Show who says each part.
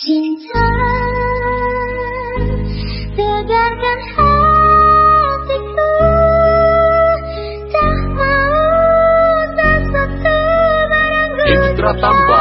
Speaker 1: cinta tegarkan hatiku tak mau barang
Speaker 2: merenggut